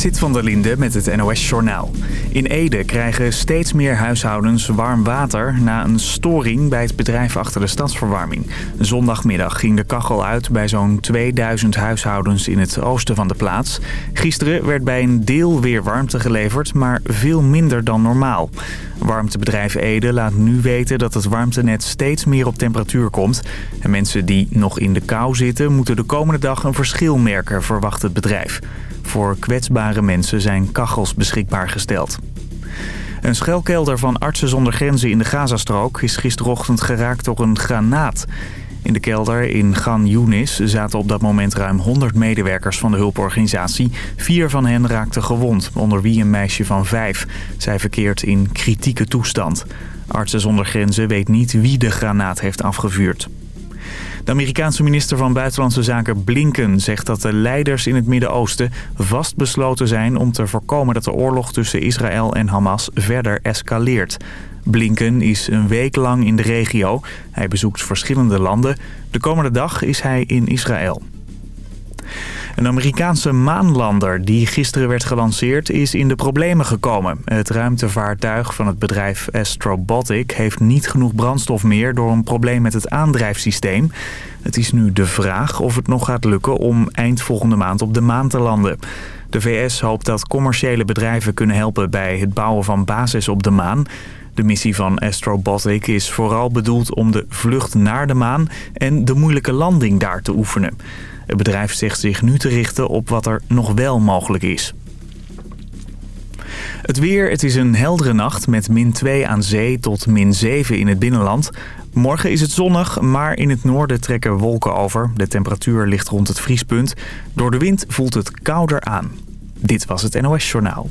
Zit van der Linde met het NOS-journaal. In Ede krijgen steeds meer huishoudens warm water... na een storing bij het bedrijf achter de stadsverwarming. Zondagmiddag ging de kachel uit bij zo'n 2000 huishoudens in het oosten van de plaats. Gisteren werd bij een deel weer warmte geleverd, maar veel minder dan normaal. Warmtebedrijf Ede laat nu weten dat het warmtenet steeds meer op temperatuur komt. En mensen die nog in de kou zitten... moeten de komende dag een verschil merken, verwacht het bedrijf. Voor kwetsbare mensen zijn kachels beschikbaar gesteld. Een schuilkelder van Artsen zonder Grenzen in de Gazastrook is gisterochtend geraakt door een granaat. In de kelder in Gan Yunis zaten op dat moment ruim 100 medewerkers van de hulporganisatie. Vier van hen raakten gewond, onder wie een meisje van vijf. Zij verkeert in kritieke toestand. Artsen zonder Grenzen weet niet wie de granaat heeft afgevuurd. De Amerikaanse minister van Buitenlandse Zaken Blinken zegt dat de leiders in het Midden-Oosten vastbesloten zijn om te voorkomen dat de oorlog tussen Israël en Hamas verder escaleert. Blinken is een week lang in de regio. Hij bezoekt verschillende landen. De komende dag is hij in Israël. Een Amerikaanse maanlander die gisteren werd gelanceerd is in de problemen gekomen. Het ruimtevaartuig van het bedrijf Astrobotic heeft niet genoeg brandstof meer door een probleem met het aandrijfsysteem. Het is nu de vraag of het nog gaat lukken om eind volgende maand op de maan te landen. De VS hoopt dat commerciële bedrijven kunnen helpen bij het bouwen van basis op de maan. De missie van Astrobotic is vooral bedoeld om de vlucht naar de maan en de moeilijke landing daar te oefenen. Het bedrijf zegt zich nu te richten op wat er nog wel mogelijk is. Het weer, het is een heldere nacht met min 2 aan zee tot min 7 in het binnenland. Morgen is het zonnig, maar in het noorden trekken wolken over. De temperatuur ligt rond het vriespunt. Door de wind voelt het kouder aan. Dit was het NOS Journaal.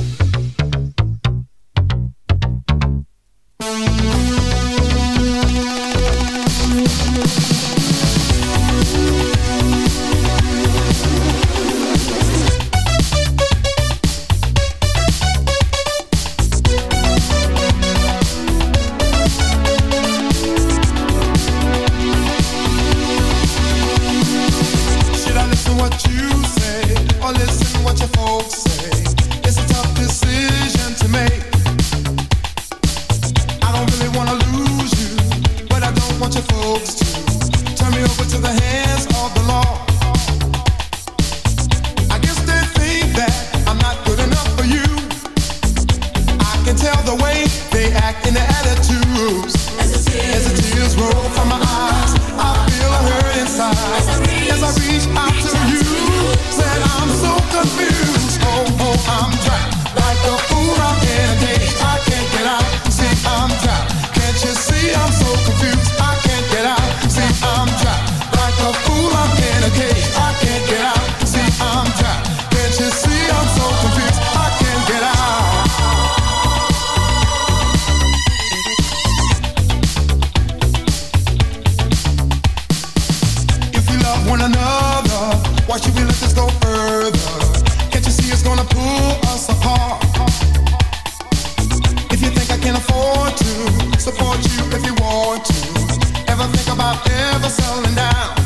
I'm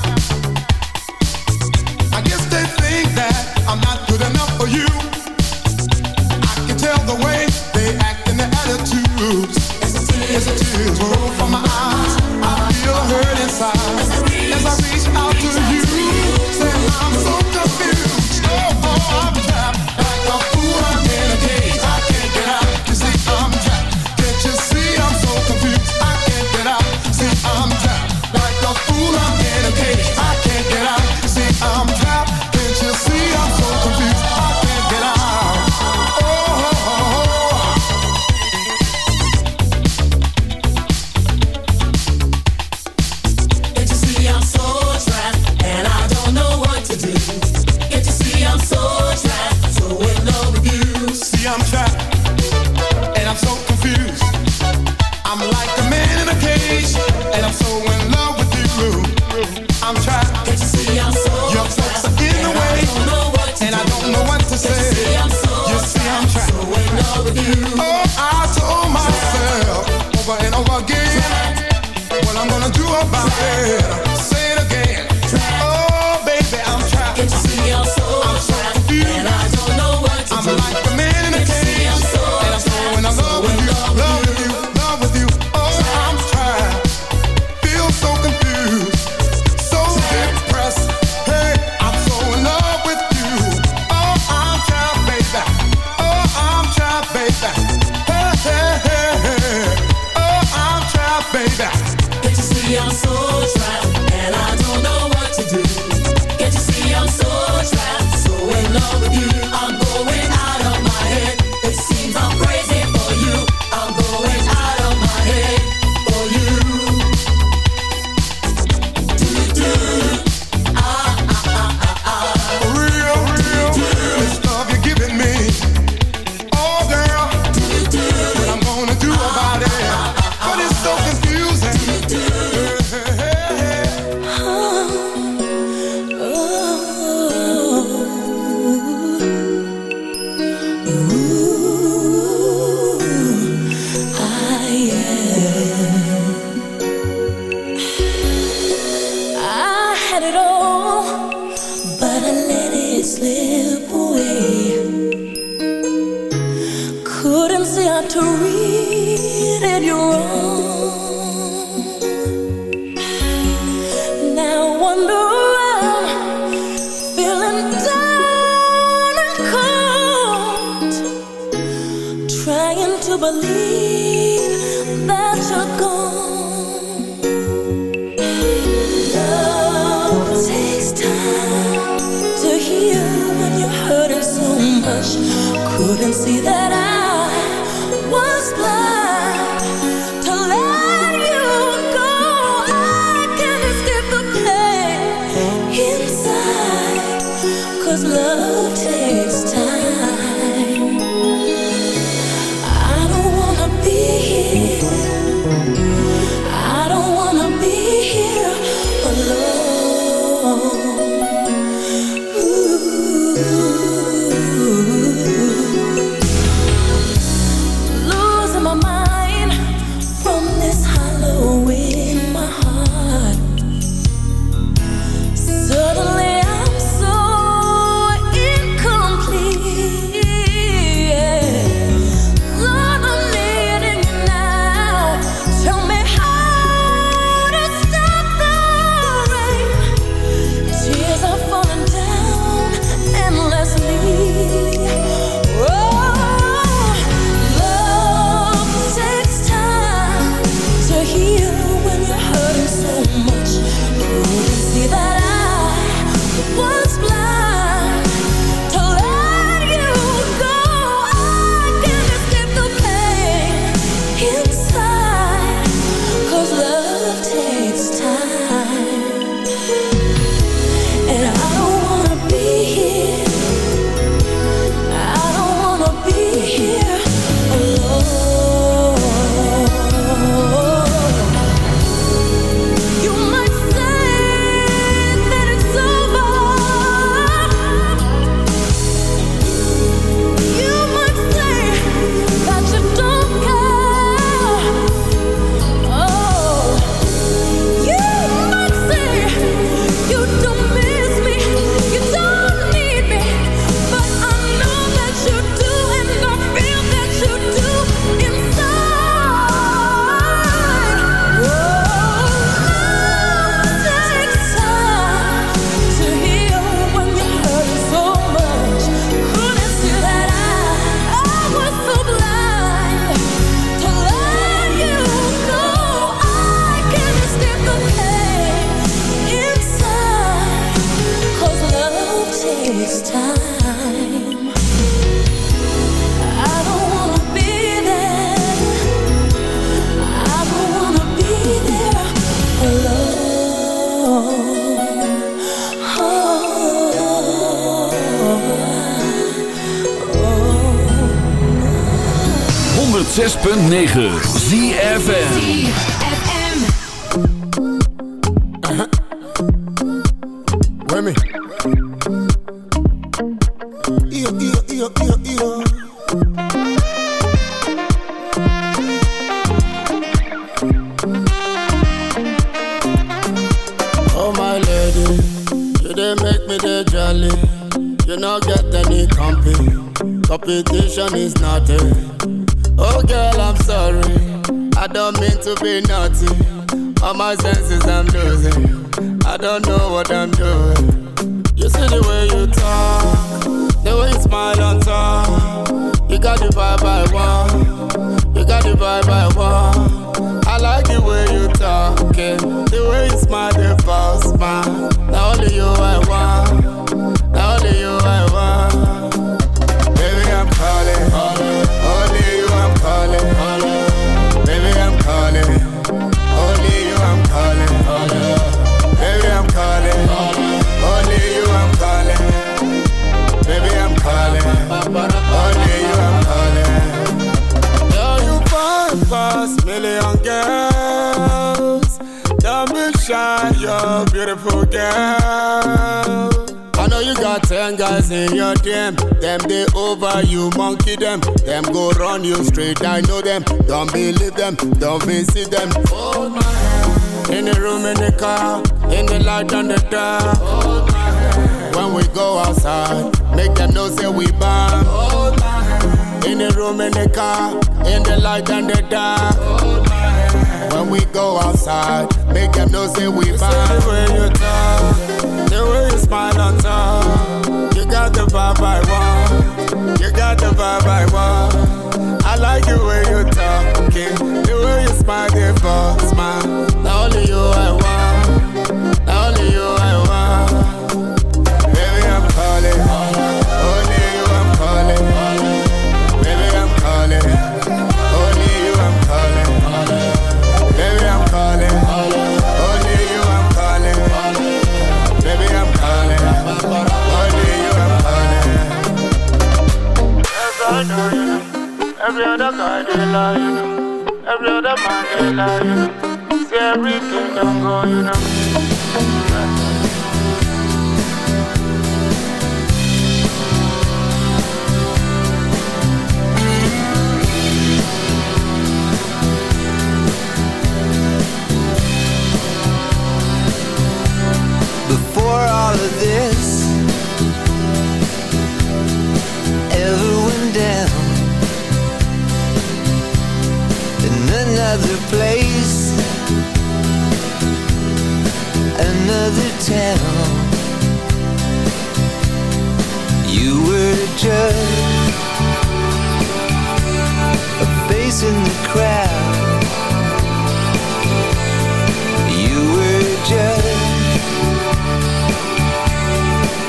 106.9 ZFN mean to be them. Them go run you straight. I know them. Don't believe them. Don't visit them. Hold my hand. In the room, in the car, in the light on the dark. Hold my hand. When we go outside, make them know say we bomb. Hold my hand. In the room, in the car, in the light and the dark. Hold my hand. When we go outside, make them know say we fine. The way you talk, the way you smile on top. You got the vibe I want. You got the vibe I want. I like the way you talk, okay? The way you smile, the boss smile. Every other guy they lie, you know. Every other man they lie, you know. See everything don't go, you know. Another place Another town. You were just A face in the crowd. You were just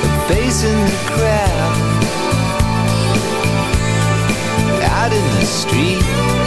A face in the crowd. Out in the street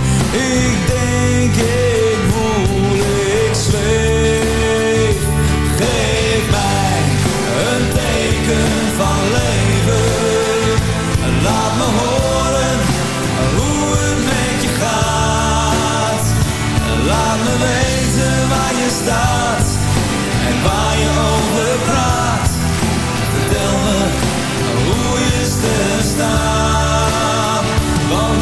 ik denk ik voel, ik zweef. Geef mij een teken van leven, laat me horen hoe het met je gaat. Laat me weten waar je staat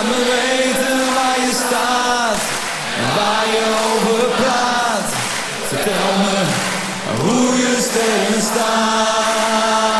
Laat me weten waar je staat waar je over praat. Vertel me hoe je sterren staan.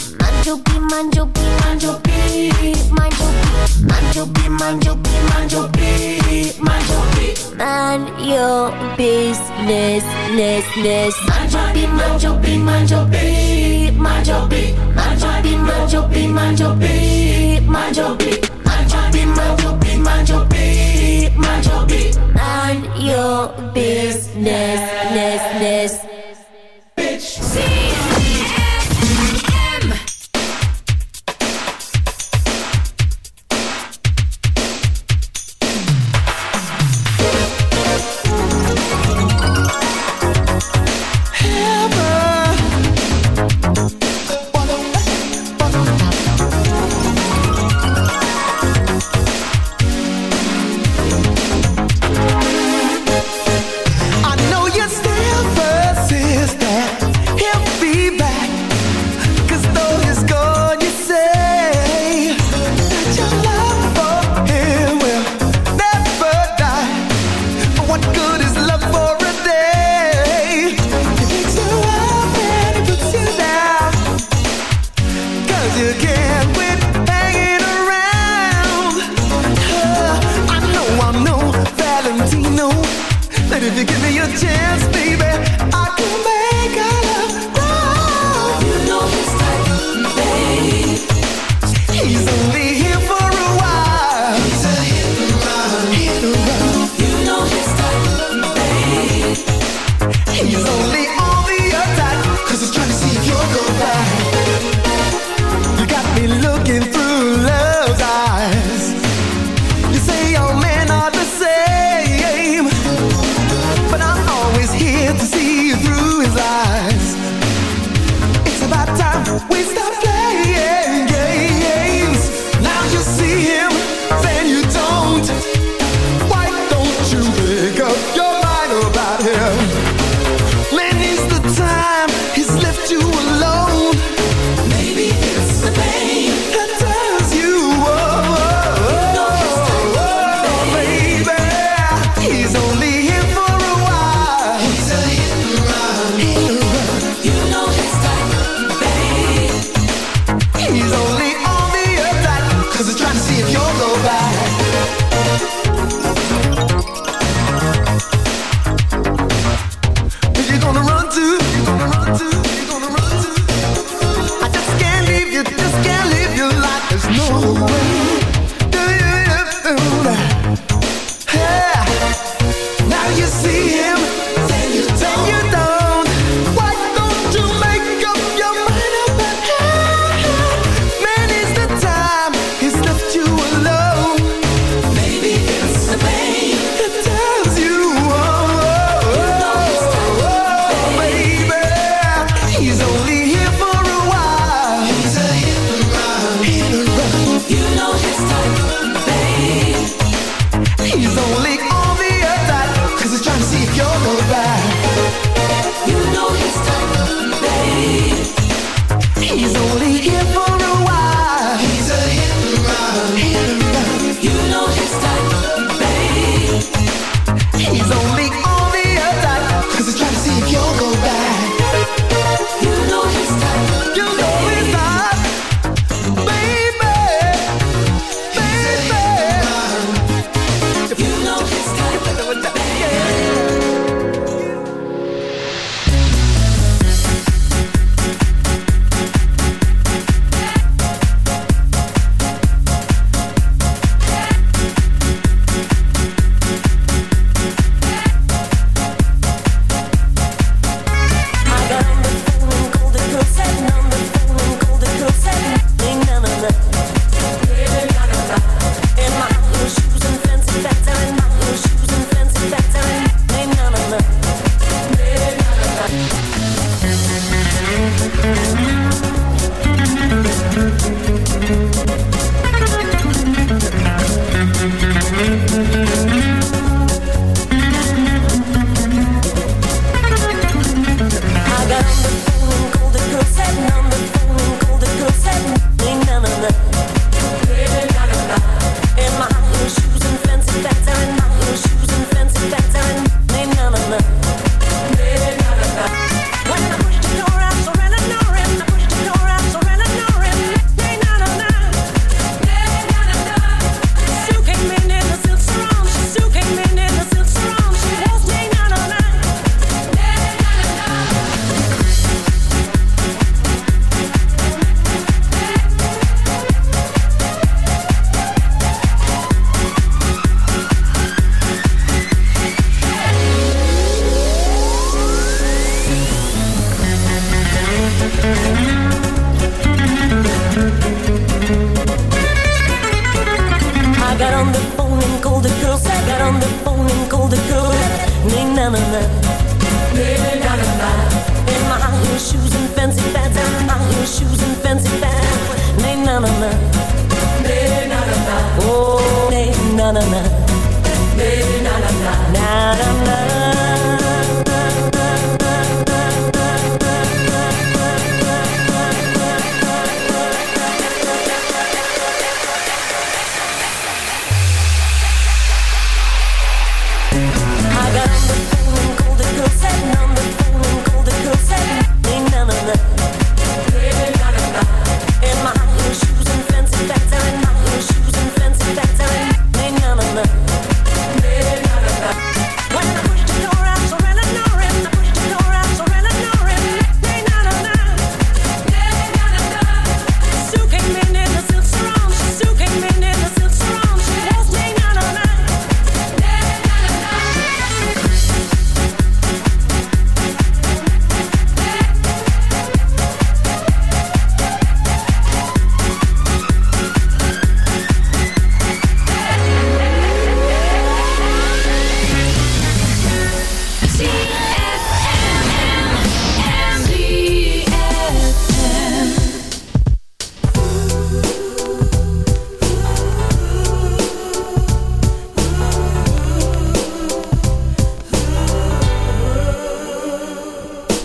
manjobi, manjobi, manjobi. Manjobi, manjobi, manjobi, manjobi. Man your business, ness, ness. Manjobi, manjobi, manjobi, manjobi. Manjobi, manjobi, manjobi, manjobi. Manjobi, manjobi, manjobi, manjobi. Man your business, ness, ness. I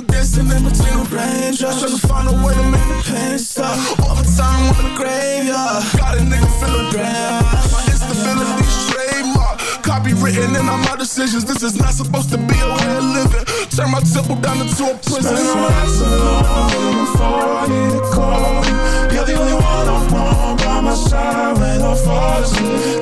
can dancing in between the raindrops. Trying to find a way to make the pain stop. Overtime in the graveyard. Got a nigga feeling grand. My instability trademark. Copywritten in all my decisions. This is not supposed to be a way of living. Turn my temple down into a prison. Spend my nights alone before I need a call. You're the only one I want by my side when I fall asleep.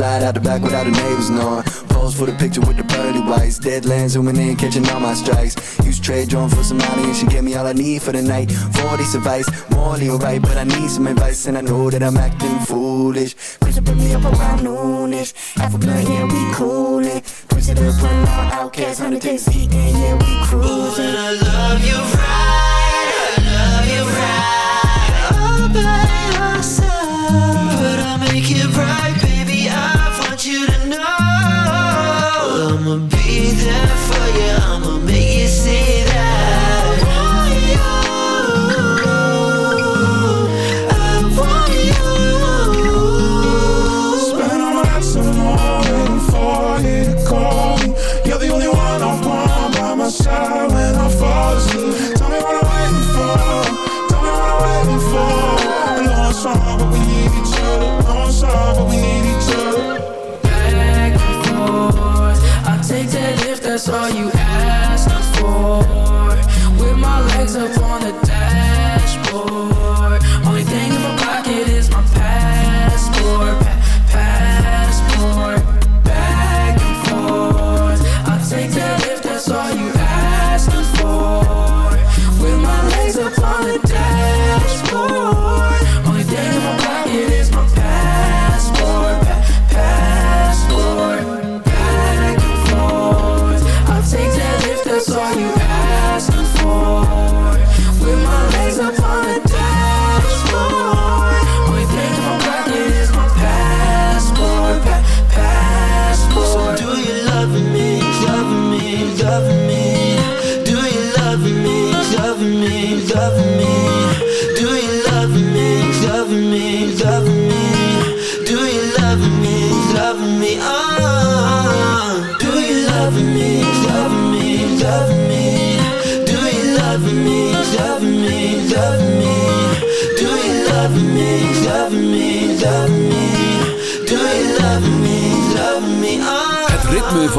Slide out the back without the neighbors knowing. Pose for the picture with the pearly whites. Deadlands zooming in, catching all my strikes. Use trade drone for some money and she gave me all I need for the night. 40 advice, morally alright, but I need some advice and I know that I'm acting foolish. It, put me up around noonish. Half a blood, yeah, we coolin'. It up, run out, outcast, 100 days eating, yeah, we cruising. Ooh, I love you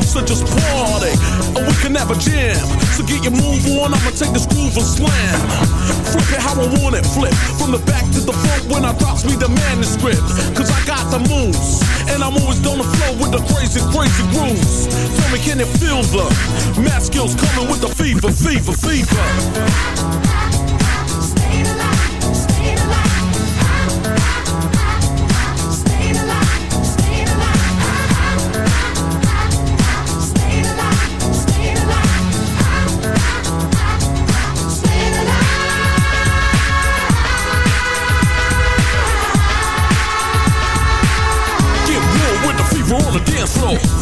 So just party. Or we can have a jam. So get your move on. I'ma take this groove and slam. Flip it how I want it. Flip from the back to the front when I drops me the manuscript. Cause I got the moves. And I'm always on the flow with the crazy, crazy grooves. Tell me, can it feel the math skills coming with the fever, fever, fever? The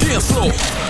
Dance floor.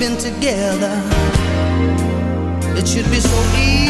been together, it should be so easy.